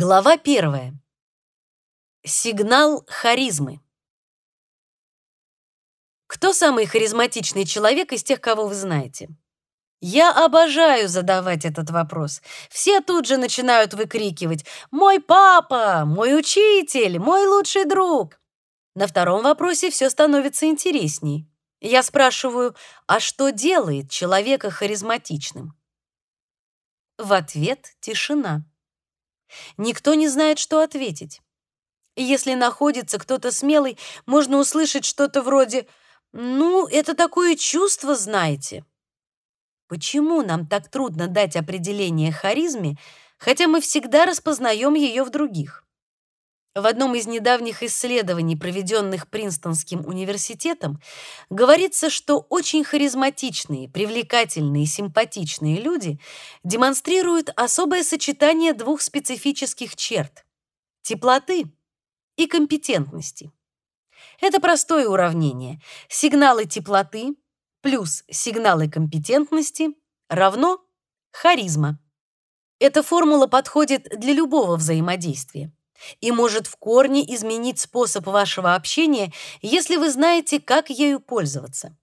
Глава первая. Сигнал харизмы. Кто самый харизматичный человек из тех, кого вы знаете? Я обожаю задавать этот вопрос. Все тут же начинают выкрикивать «Мой папа! Мой учитель! Мой лучший друг!» На втором вопросе все становится интересней. Я спрашиваю, а что делает человека харизматичным? В ответ тишина. Никто не знает, что ответить. Если находится кто-то смелый, можно услышать что-то вроде «Ну, это такое чувство, знаете». Почему нам так трудно дать определение харизме, хотя мы всегда распознаем ее в других? В одном из недавних исследований, проведенных Принстонским университетом, говорится, что очень харизматичные, привлекательные, симпатичные люди демонстрируют особое сочетание двух специфических черт – теплоты и компетентности. Это простое уравнение. Сигналы теплоты плюс сигналы компетентности равно харизма. Эта формула подходит для любого взаимодействия и может в корне изменить способ вашего общения, если вы знаете, как ею пользоваться.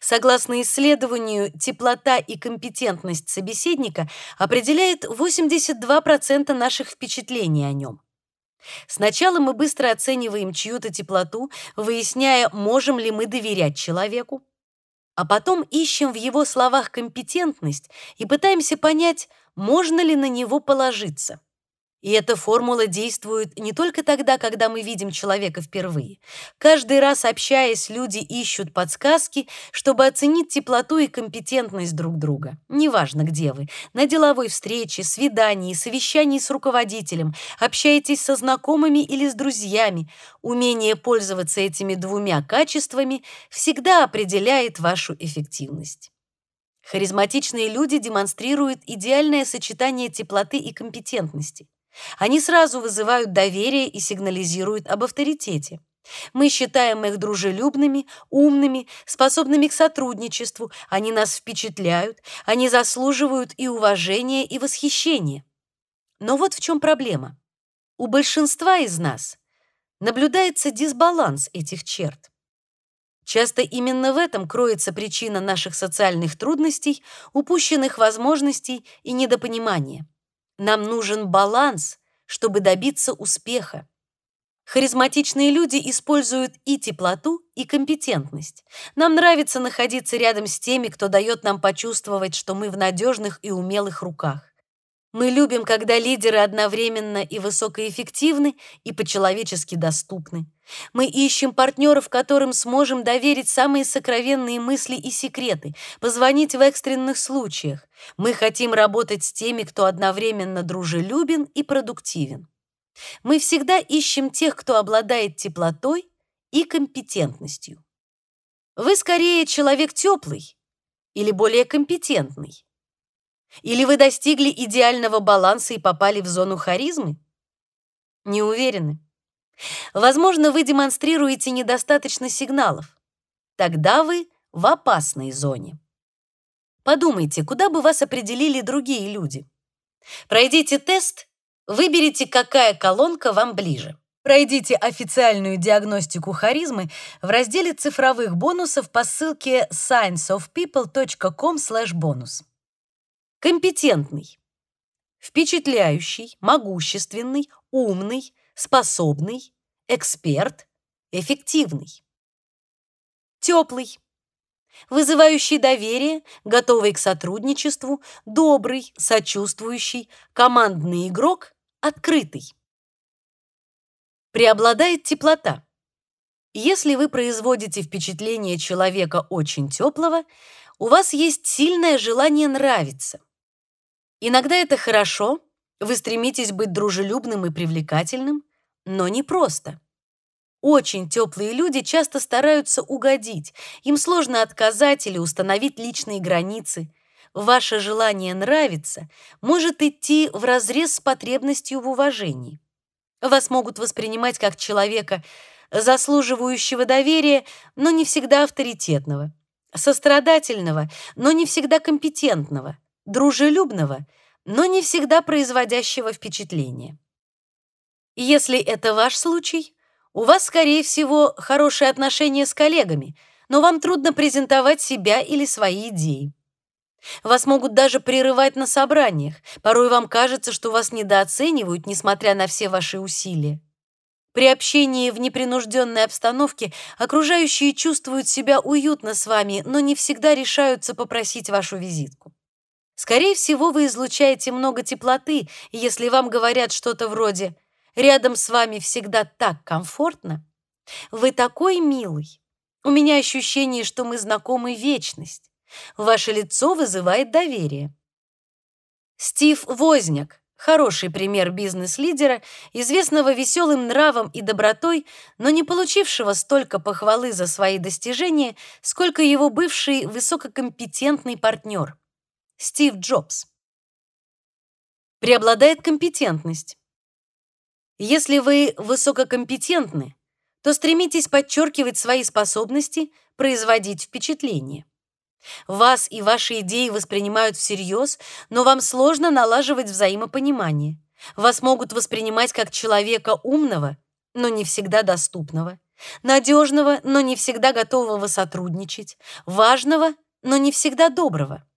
Согласно исследованию, теплота и компетентность собеседника определяет 82% наших впечатлений о нем. Сначала мы быстро оцениваем чью-то теплоту, выясняя, можем ли мы доверять человеку, а потом ищем в его словах компетентность и пытаемся понять, можно ли на него положиться. И эта формула действует не только тогда, когда мы видим человека впервые. Каждый раз общаясь, люди ищут подсказки, чтобы оценить теплоту и компетентность друг друга. Неважно, где вы: на деловой встрече, свидании, совещании с руководителем, общаетесь со знакомыми или с друзьями. Умение пользоваться этими двумя качествами всегда определяет вашу эффективность. Харизматичные люди демонстрируют идеальное сочетание теплоты и компетентности. Они сразу вызывают доверие и сигнализируют об авторитете. Мы считаем их дружелюбными, умными, способными к сотрудничеству. Они нас впечатляют, они заслуживают и уважения, и восхищения. Но вот в чем проблема. У большинства из нас наблюдается дисбаланс этих черт. Часто именно в этом кроется причина наших социальных трудностей, упущенных возможностей и недопонимания. Нам нужен баланс, чтобы добиться успеха. Харизматичные люди используют и теплоту, и компетентность. Нам нравится находиться рядом с теми, кто дает нам почувствовать, что мы в надежных и умелых руках. Мы любим, когда лидеры одновременно и высокоэффективны, и по-человечески доступны. Мы ищем партнеров, которым сможем доверить самые сокровенные мысли и секреты, позвонить в экстренных случаях. Мы хотим работать с теми, кто одновременно дружелюбен и продуктивен. Мы всегда ищем тех, кто обладает теплотой и компетентностью. Вы скорее человек теплый или более компетентный? Или вы достигли идеального баланса и попали в зону харизмы? Не уверены. Возможно, вы демонстрируете недостаточно сигналов. Тогда вы в опасной зоне. Подумайте, куда бы вас определили другие люди. Пройдите тест, выберите, какая колонка вам ближе. Пройдите официальную диагностику харизмы в разделе цифровых бонусов по ссылке scienceofpeople.com/bonus. Компетентный. Впечатляющий, могущественный, умный, способный, эксперт, эффективный. Теплый. Вызывающий доверие, готовый к сотрудничеству, добрый, сочувствующий, командный игрок, открытый. Преобладает теплота. Если вы производите впечатление человека очень теплого, у вас есть сильное желание нравиться. Иногда это хорошо, вы стремитесь быть дружелюбным и привлекательным, но не просто. Очень теплые люди часто стараются угодить, им сложно отказать или установить личные границы. Ваше желание нравиться может идти вразрез с потребностью в уважении. Вас могут воспринимать как человека, заслуживающего доверия, но не всегда авторитетного, сострадательного, но не всегда компетентного, дружелюбного, но не всегда производящего впечатление. Если это ваш случай, у вас, скорее всего, хорошие отношения с коллегами, но вам трудно презентовать себя или свои идеи. Вас могут даже прерывать на собраниях. Порой вам кажется, что вас недооценивают, несмотря на все ваши усилия. При общении в непринужденной обстановке окружающие чувствуют себя уютно с вами, но не всегда решаются попросить вашу визитку. Скорее всего, вы излучаете много теплоты, и если вам говорят что-то вроде «рядом с вами всегда так комфортно», «вы такой милый», «у меня ощущение, что мы знакомы вечность», Ваше лицо вызывает доверие. Стив Возняк хороший пример бизнес-лидера, известного веселым нравом и добротой, но не получившего столько похвалы за свои достижения, сколько его бывший высококомпетентный партнер Стив Джобс. Преобладает компетентность. Если вы высококомпетентны, то стремитесь подчеркивать свои способности, производить впечатление. Вас и ваши идеи воспринимают всерьез, но вам сложно налаживать взаимопонимание. Вас могут воспринимать как человека умного, но не всегда доступного, надежного, но не всегда готового сотрудничать, важного, но не всегда доброго.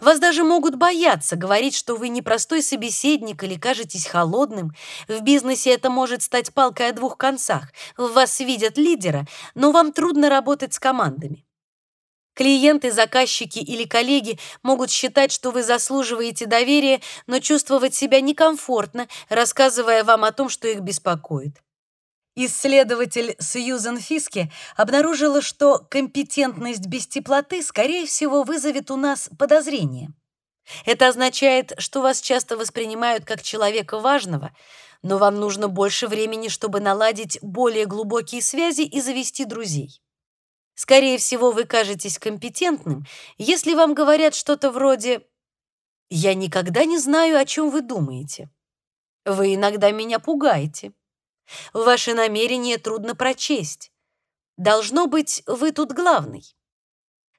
Вас даже могут бояться говорить, что вы непростой собеседник или кажетесь холодным. В бизнесе это может стать палкой о двух концах. В вас видят лидера, но вам трудно работать с командами. Клиенты, заказчики или коллеги могут считать, что вы заслуживаете доверия, но чувствовать себя некомфортно, рассказывая вам о том, что их беспокоит. Исследователь Сьюзен Фиски обнаружила, что компетентность без теплоты, скорее всего, вызовет у нас подозрение. Это означает, что вас часто воспринимают как человека важного, но вам нужно больше времени, чтобы наладить более глубокие связи и завести друзей. Скорее всего, вы кажетесь компетентным, если вам говорят что-то вроде «Я никогда не знаю, о чем вы думаете. Вы иногда меня пугаете. Ваши намерения трудно прочесть. Должно быть, вы тут главный».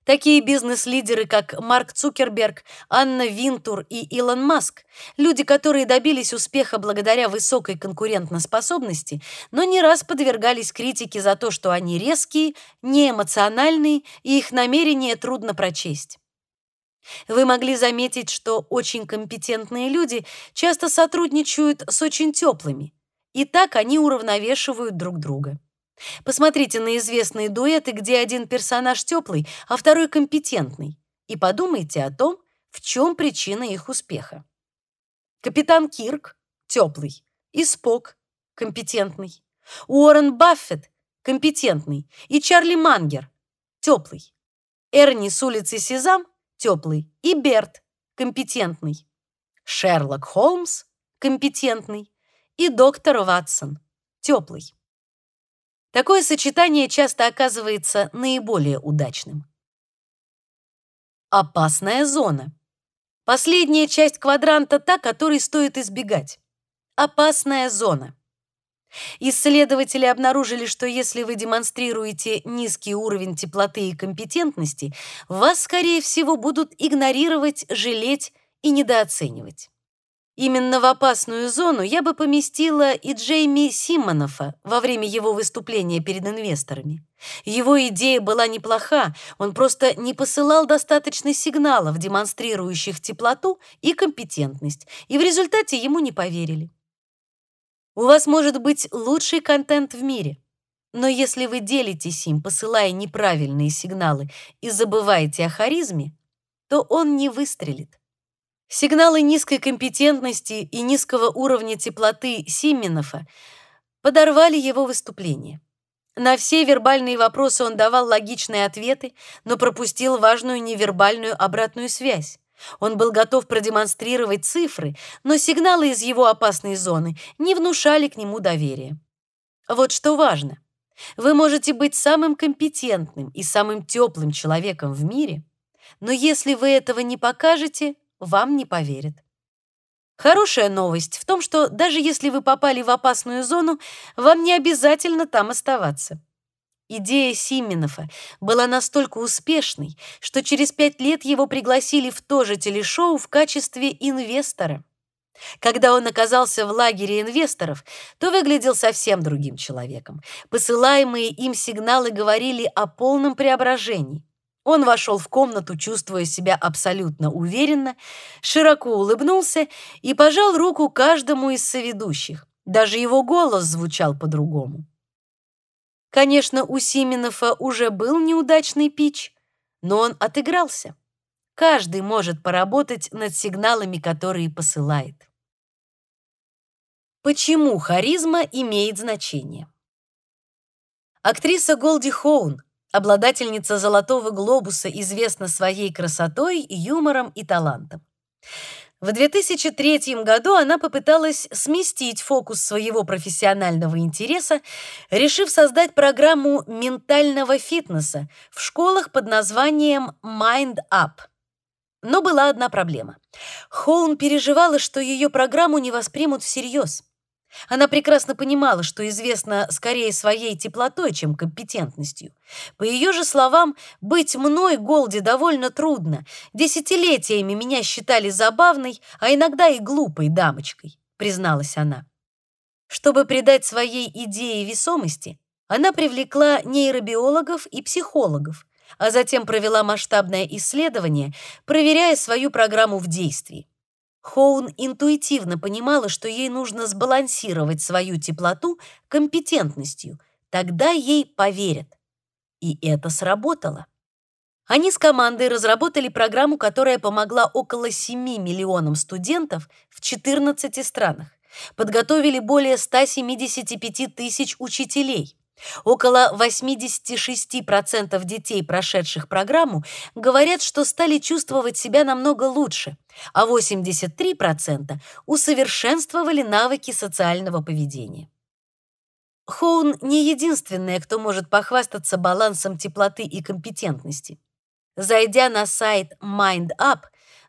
Такие бизнес-лидеры, как Марк Цукерберг, Анна Винтур и Илон Маск, люди, которые добились успеха благодаря высокой конкурентоспособности, но не раз подвергались критике за то, что они резкие, неэмоциональные и их намерения трудно прочесть. Вы могли заметить, что очень компетентные люди часто сотрудничают с очень теплыми, и так они уравновешивают друг друга. Посмотрите на известные дуэты, где один персонаж теплый, а второй компетентный, и подумайте о том, в чем причина их успеха. Капитан Кирк теплый, и Спок компетентный, Уоррен Баффет компетентный и Чарли Мангер теплый, Эрни с улицы Сезам теплый и Берт компетентный, Шерлок Холмс компетентный и доктор Ватсон теплый. Такое сочетание часто оказывается наиболее удачным. Опасная зона. Последняя часть квадранта та, которой стоит избегать. Опасная зона. Исследователи обнаружили, что если вы демонстрируете низкий уровень теплоты и компетентности, вас, скорее всего, будут игнорировать, жалеть и недооценивать. Именно в опасную зону я бы поместила и Джейми Симонофа во время его выступления перед инвесторами. Его идея была неплоха, он просто не посылал достаточно сигналов, демонстрирующих теплоту и компетентность, и в результате ему не поверили. У вас может быть лучший контент в мире, но если вы делитесь им, посылая неправильные сигналы и забываете о харизме, то он не выстрелит. Сигналы низкой компетентности и низкого уровня теплоты Симменофа подорвали его выступление. На все вербальные вопросы он давал логичные ответы, но пропустил важную невербальную обратную связь. Он был готов продемонстрировать цифры, но сигналы из его опасной зоны не внушали к нему доверия. Вот что важно. Вы можете быть самым компетентным и самым теплым человеком в мире, но если вы этого не покажете, вам не поверят. Хорошая новость в том, что даже если вы попали в опасную зону, вам не обязательно там оставаться. Идея Сименова была настолько успешной, что через пять лет его пригласили в то же телешоу в качестве инвестора. Когда он оказался в лагере инвесторов, то выглядел совсем другим человеком. Посылаемые им сигналы говорили о полном преображении. Он вошел в комнату, чувствуя себя абсолютно уверенно, широко улыбнулся и пожал руку каждому из соведущих. Даже его голос звучал по-другому. Конечно, у Сименова уже был неудачный пич, но он отыгрался. Каждый может поработать над сигналами, которые посылает. Почему харизма имеет значение? Актриса Голди Хоун, обладательница Золотого глобуса, известна своей красотой, юмором и талантом. В 2003 году она попыталась сместить фокус своего профессионального интереса, решив создать программу ментального фитнеса в школах под названием Mind Up. Но была одна проблема. Хоун переживала, что ее программу не воспримут всерьез. Она прекрасно понимала, что известна скорее своей теплотой, чем компетентностью. По ее же словам, быть мной Голди довольно трудно. Десятилетиями меня считали забавной, а иногда и глупой дамочкой, призналась она. Чтобы придать своей идее весомости, она привлекла нейробиологов и психологов, а затем провела масштабное исследование, проверяя свою программу в действии. Хоун интуитивно понимала, что ей нужно сбалансировать свою теплоту компетентностью, тогда ей поверят. И это сработало. Они с командой разработали программу, которая помогла около 7 миллионам студентов в 14 странах. Подготовили более 175 тысяч учителей. Около 86% детей, прошедших программу, говорят, что стали чувствовать себя намного лучше, а 83% усовершенствовали навыки социального поведения. Хоун не единственная, кто может похвастаться балансом теплоты и компетентности. Зайдя на сайт MindUp,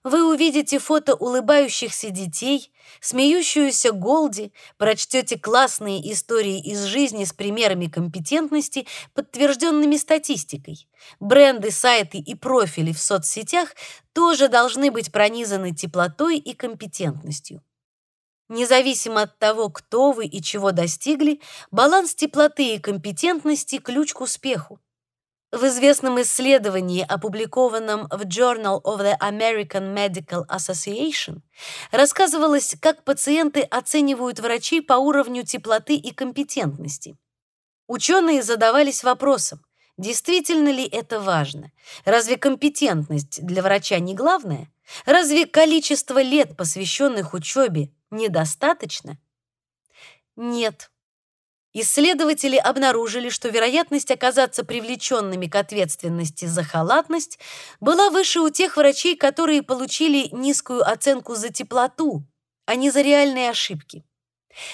вы увидите фото улыбающихся детей, смеющуюся Голди, прочтете классные истории из жизни с примерами компетентности, подтвержденными статистикой. Бренды, сайты и профили в соцсетях тоже должны быть пронизаны теплотой и компетентностью. Независимо от того, кто вы и чего достигли, баланс теплоты и компетентности – ключ к успеху. В известном исследовании, опубликованном в Journal of the American Medical Association, рассказывалось, как пациенты оценивают врачей по уровню теплоты и компетентности. Ученые задавались вопросом, действительно ли это важно? Разве компетентность для врача не главное? Разве количество лет, посвященных учебе, недостаточно? Нет. Исследователи обнаружили, что вероятность оказаться привлеченными к ответственности за халатность была выше у тех врачей, которые получили низкую оценку за теплоту, а не за реальные ошибки.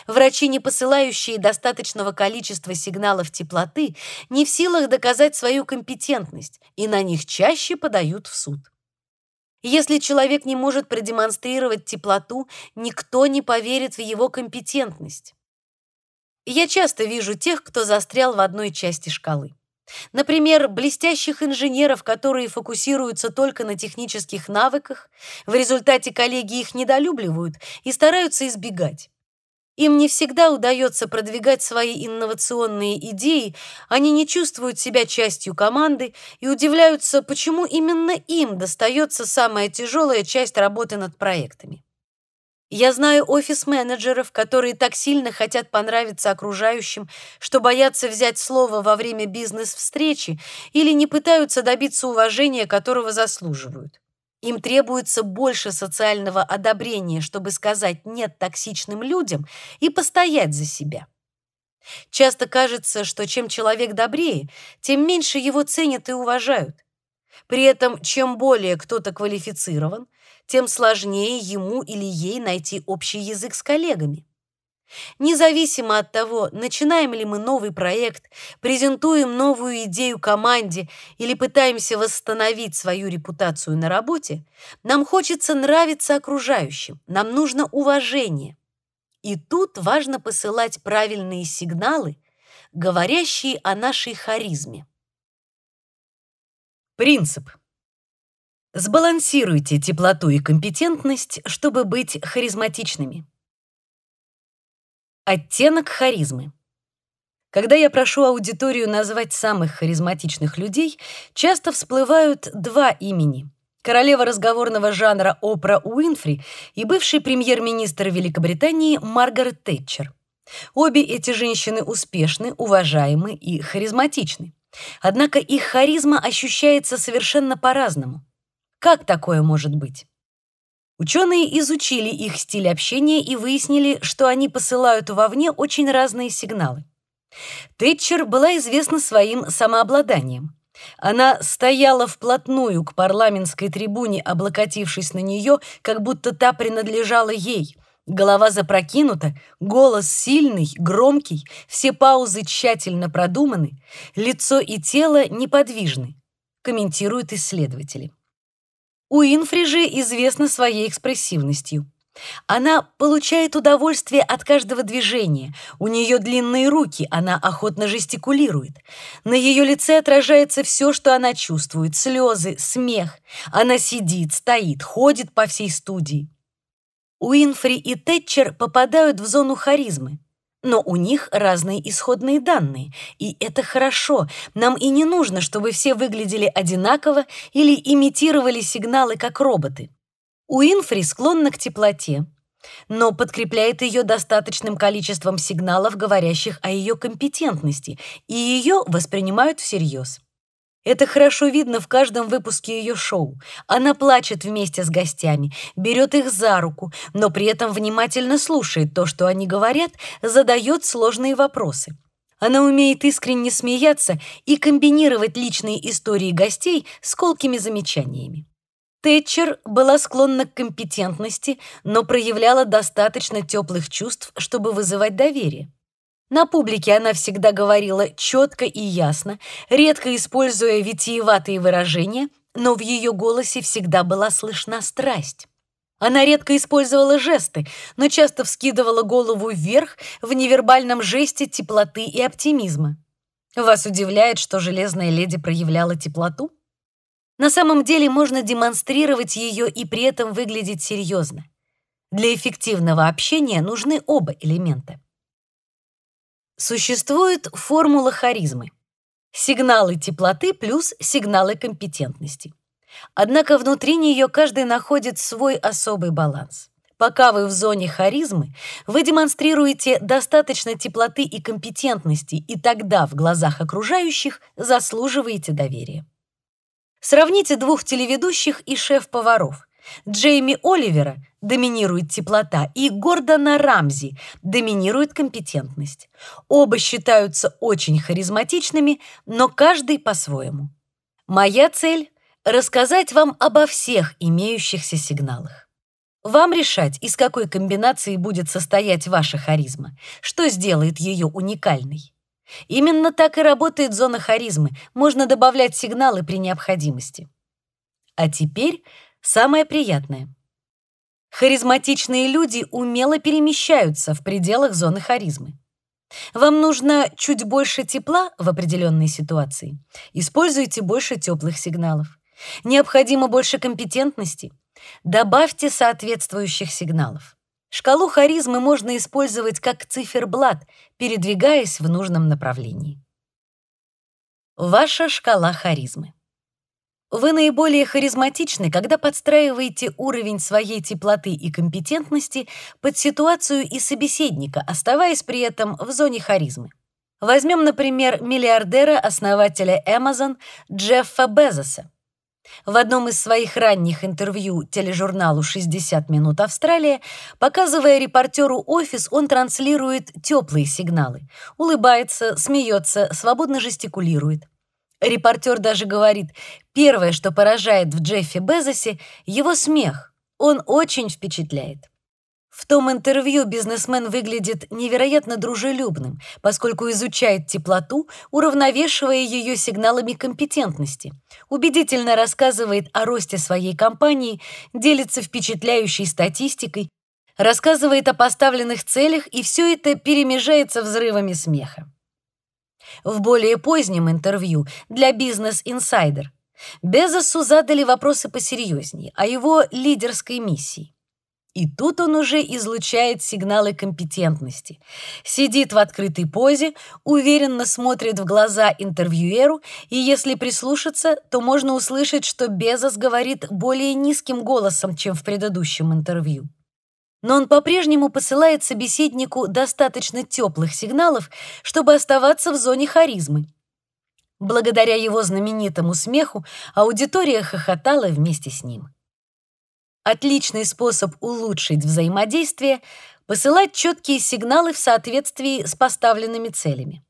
Врачи, не посылающие достаточного количества сигналов теплоты, не в силах доказать свою компетентность, и на них чаще подают в суд. Если человек не может продемонстрировать теплоту, никто не поверит в его компетентность. Я часто вижу тех, кто застрял в одной части шкалы. Например, блестящих инженеров, которые фокусируются только на технических навыках, в результате коллеги их недолюбливают и стараются избегать. Им не всегда удается продвигать свои инновационные идеи, они не чувствуют себя частью команды и удивляются, почему именно им достается самая тяжелая часть работы над проектами. Я знаю офис-менеджеров, которые так сильно хотят понравиться окружающим, что боятся взять слово во время бизнес-встречи или не пытаются добиться уважения, которого заслуживают. Им требуется больше социального одобрения, чтобы сказать «нет» токсичным людям и постоять за себя. Часто кажется, что чем человек добрее, тем меньше его ценят и уважают. При этом, чем более кто-то квалифицирован, тем сложнее ему или ей найти общий язык с коллегами. Независимо от того, начинаем ли мы новый проект, презентуем новую идею команде или пытаемся восстановить свою репутацию на работе, нам хочется нравиться окружающим, нам нужно уважение. И тут важно посылать правильные сигналы, говорящие о нашей харизме. Принцип. Сбалансируйте теплоту и компетентность, чтобы быть харизматичными. Оттенок харизмы. Когда я прошу аудиторию назвать самых харизматичных людей, часто всплывают два имени. Королева разговорного жанра Опра Уинфри и бывший премьер-министр Великобритании Маргарет Тэтчер. Обе эти женщины успешны, уважаемы и харизматичны. Однако их харизма ощущается совершенно по-разному. Как такое может быть? Ученые изучили их стиль общения и выяснили, что они посылают вовне очень разные сигналы. Тэтчер была известна своим самообладанием. Она стояла вплотную к парламентской трибуне, облокотившись на нее, как будто та принадлежала ей. Голова запрокинута, голос сильный, громкий, все паузы тщательно продуманы, лицо и тело неподвижны, комментируют исследователи. Уинфри же известна своей экспрессивностью. Она получает удовольствие от каждого движения. У нее длинные руки, она охотно жестикулирует. На ее лице отражается все, что она чувствует: слезы, смех. Она сидит, стоит, ходит по всей студии. Уинфри и Тэтчер попадают в зону харизмы. Но у них разные исходные данные, и это хорошо. Нам и не нужно, чтобы все выглядели одинаково или имитировали сигналы как роботы. Уинфри склонна к теплоте, но подкрепляет ее достаточным количеством сигналов, говорящих о ее компетентности, и ее воспринимают всерьез. Это хорошо видно в каждом выпуске ее шоу. Она плачет вместе с гостями, берет их за руку, но при этом внимательно слушает то, что они говорят, задает сложные вопросы. Она умеет искренне смеяться и комбинировать личные истории гостей с колкими замечаниями. Тэтчер была склонна к компетентности, но проявляла достаточно теплых чувств, чтобы вызывать доверие. На публике она всегда говорила четко и ясно, редко используя витиеватые выражения, но в ее голосе всегда была слышна страсть. Она редко использовала жесты, но часто вскидывала голову вверх в невербальном жесте теплоты и оптимизма. Вас удивляет, что железная леди проявляла теплоту? На самом деле можно демонстрировать ее и при этом выглядеть серьезно. Для эффективного общения нужны оба элемента. Существует формула харизмы. Сигналы теплоты плюс сигналы компетентности. Однако внутри нее каждый находит свой особый баланс. Пока вы в зоне харизмы, вы демонстрируете достаточно теплоты и компетентности, и тогда в глазах окружающих заслуживаете доверия. Сравните двух телеведущих и шеф-поваров. Джейми Оливера доминирует теплота, и Гордона Рамзи доминирует компетентность. Оба считаются очень харизматичными, но каждый по-своему. Моя цель — рассказать вам обо всех имеющихся сигналах. Вам решать, из какой комбинации будет состоять ваша харизма, что сделает ее уникальной. Именно так и работает зона харизмы. Можно добавлять сигналы при необходимости. А теперь самое приятное. Харизматичные люди умело перемещаются в пределах зоны харизмы. Вам нужно чуть больше тепла в определенной ситуации. Используйте больше теплых сигналов. Необходимо больше компетентности. Добавьте соответствующих сигналов. Шкалу харизмы можно использовать как циферблат, передвигаясь в нужном направлении. Ваша шкала харизмы. Вы наиболее харизматичны, когда подстраиваете уровень своей теплоты и компетентности под ситуацию и собеседника, оставаясь при этом в зоне харизмы. Возьмем, например, миллиардера, основателя Amazon Джеффа Безоса. В одном из своих ранних интервью тележурналу «60 минут Австралия», показывая репортеру офис, он транслирует теплые сигналы. Улыбается, смеется, свободно жестикулирует. Репортер даже говорит, первое, что поражает в Джеффе Безосе, его смех. Он очень впечатляет. В том интервью бизнесмен выглядит невероятно дружелюбным, поскольку изучает теплоту, уравновешивая ее сигналами компетентности. Убедительно рассказывает о росте своей компании, делится впечатляющей статистикой, рассказывает о поставленных целях, и все это перемежается взрывами смеха. В более позднем интервью для Business Insider Безосу задали вопросы посерьезнее о его лидерской миссии. И тут он уже излучает сигналы компетентности. Сидит в открытой позе, уверенно смотрит в глаза интервьюеру, и если прислушаться, то можно услышать, что Безос говорит более низким голосом, чем в предыдущем интервью. Но он по-прежнему посылает собеседнику достаточно теплых сигналов, чтобы оставаться в зоне харизмы. Благодаря его знаменитому смеху аудитория хохотала вместе с ним. Отличный способ улучшить взаимодействие — посылать четкие сигналы в соответствии с поставленными целями.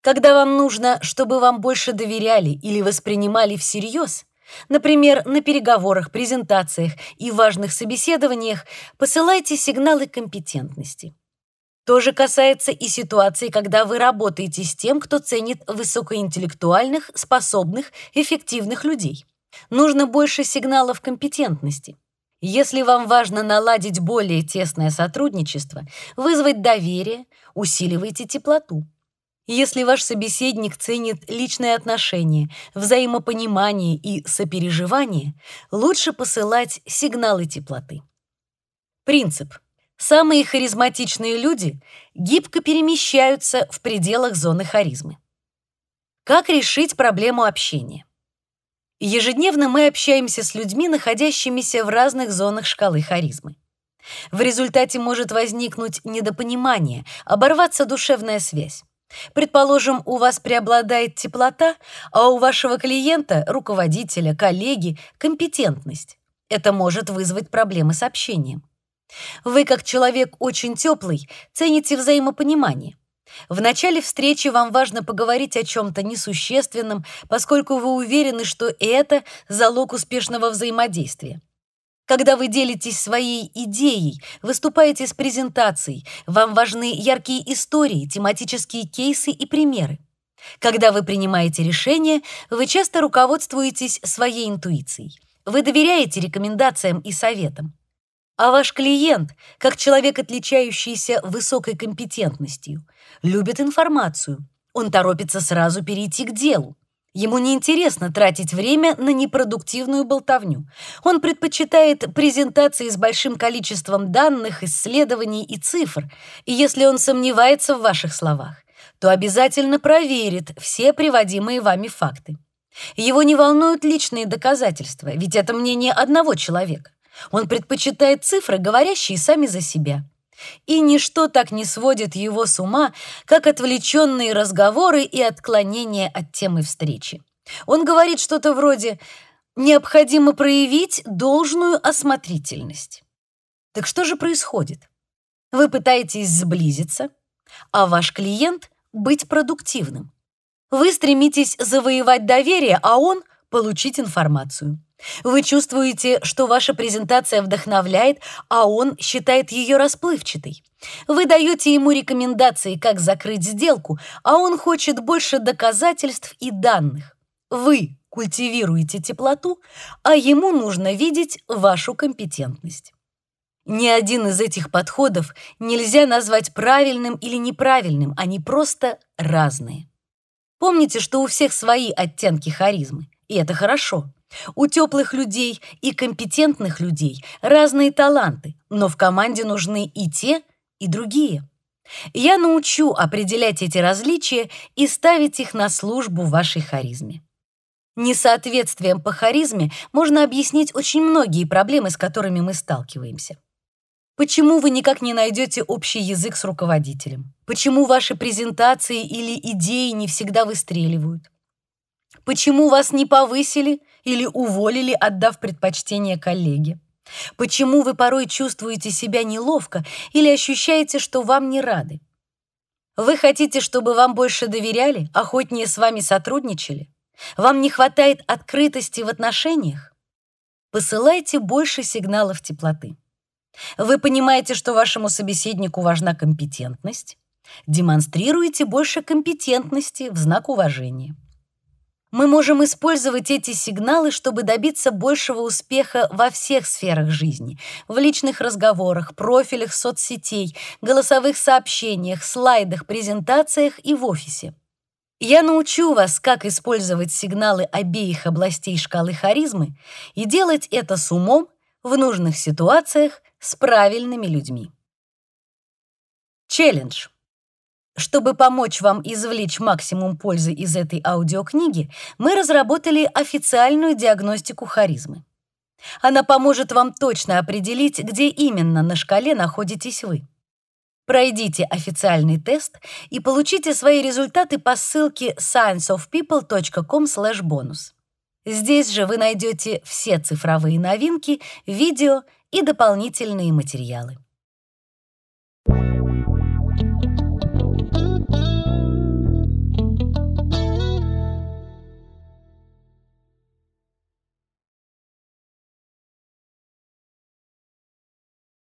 Когда вам нужно, чтобы вам больше доверяли или воспринимали всерьез, например, на переговорах, презентациях и важных собеседованиях, посылайте сигналы компетентности. То же касается и ситуации, когда вы работаете с тем, кто ценит высокоинтеллектуальных, способных, эффективных людей. Нужно больше сигналов компетентности. Если вам важно наладить более тесное сотрудничество, вызвать доверие, усиливайте теплоту. Если ваш собеседник ценит личные отношения, взаимопонимание и сопереживание, лучше посылать сигналы теплоты. Принцип. Самые харизматичные люди гибко перемещаются в пределах зоны харизмы. Как решить проблему общения? Ежедневно мы общаемся с людьми, находящимися в разных зонах шкалы харизмы. В результате может возникнуть недопонимание, оборваться душевная связь. Предположим, у вас преобладает теплота, а у вашего клиента, руководителя, коллеги компетентность. Это может вызвать проблемы с общением. Вы, как человек очень теплый, цените взаимопонимание. В начале встречи вам важно поговорить о чем-то несущественном, поскольку вы уверены, что это залог успешного взаимодействия. Когда вы делитесь своей идеей, выступаете с презентацией, вам важны яркие истории, тематические кейсы и примеры. Когда вы принимаете решения, вы часто руководствуетесь своей интуицией. Вы доверяете рекомендациям и советам. А ваш клиент, как человек, отличающийся высокой компетентностью, любит информацию. Он торопится сразу перейти к делу. Ему не интересно тратить время на непродуктивную болтовню. Он предпочитает презентации с большим количеством данных, исследований и цифр. И если он сомневается в ваших словах, то обязательно проверит все приводимые вами факты. Его не волнуют личные доказательства, ведь это мнение одного человека. Он предпочитает цифры, говорящие сами за себя. И ничто так не сводит его с ума, как отвлеченные разговоры и отклонения от темы встречи. Он говорит что-то вроде «необходимо проявить должную осмотрительность». Так что же происходит? Вы пытаетесь сблизиться, а ваш клиент — быть продуктивным. Вы стремитесь завоевать доверие, а он — получить информацию. Вы чувствуете, что ваша презентация вдохновляет, а он считает ее расплывчатой. Вы даете ему рекомендации, как закрыть сделку, а он хочет больше доказательств и данных. Вы культивируете теплоту, а ему нужно видеть вашу компетентность. Ни один из этих подходов нельзя назвать правильным или неправильным, они просто разные. Помните, что у всех свои оттенки харизмы, и это хорошо. У теплых людей и компетентных людей разные таланты, но в команде нужны и те, и другие. Я научу определять эти различия и ставить их на службу вашей харизме. Несоответствием по харизме можно объяснить очень многие проблемы, с которыми мы сталкиваемся. Почему вы никак не найдете общий язык с руководителем? Почему ваши презентации или идеи не всегда выстреливают? Почему вас не повысили или уволили, отдав предпочтение коллеге? Почему вы порой чувствуете себя неловко или ощущаете, что вам не рады? Вы хотите, чтобы вам больше доверяли, охотнее с вами сотрудничали? Вам не хватает открытости в отношениях? Посылайте больше сигналов теплоты. Вы понимаете, что вашему собеседнику важна компетентность? Демонстрируйте больше компетентности в знак уважения. Мы можем использовать эти сигналы, чтобы добиться большего успеха во всех сферах жизни, в личных разговорах, профилях соцсетей, голосовых сообщениях, слайдах, презентациях и в офисе. Я научу вас, как использовать сигналы обеих областей шкалы харизмы и делать это с умом в нужных ситуациях с правильными людьми. Челлендж. Чтобы помочь вам извлечь максимум пользы из этой аудиокниги, мы разработали официальную диагностику харизмы. Она поможет вам точно определить, где именно на шкале находитесь вы. Пройдите официальный тест и получите свои результаты по ссылке scienceofpeople.com/bonus. Здесь же вы найдете все цифровые новинки, видео и дополнительные материалы.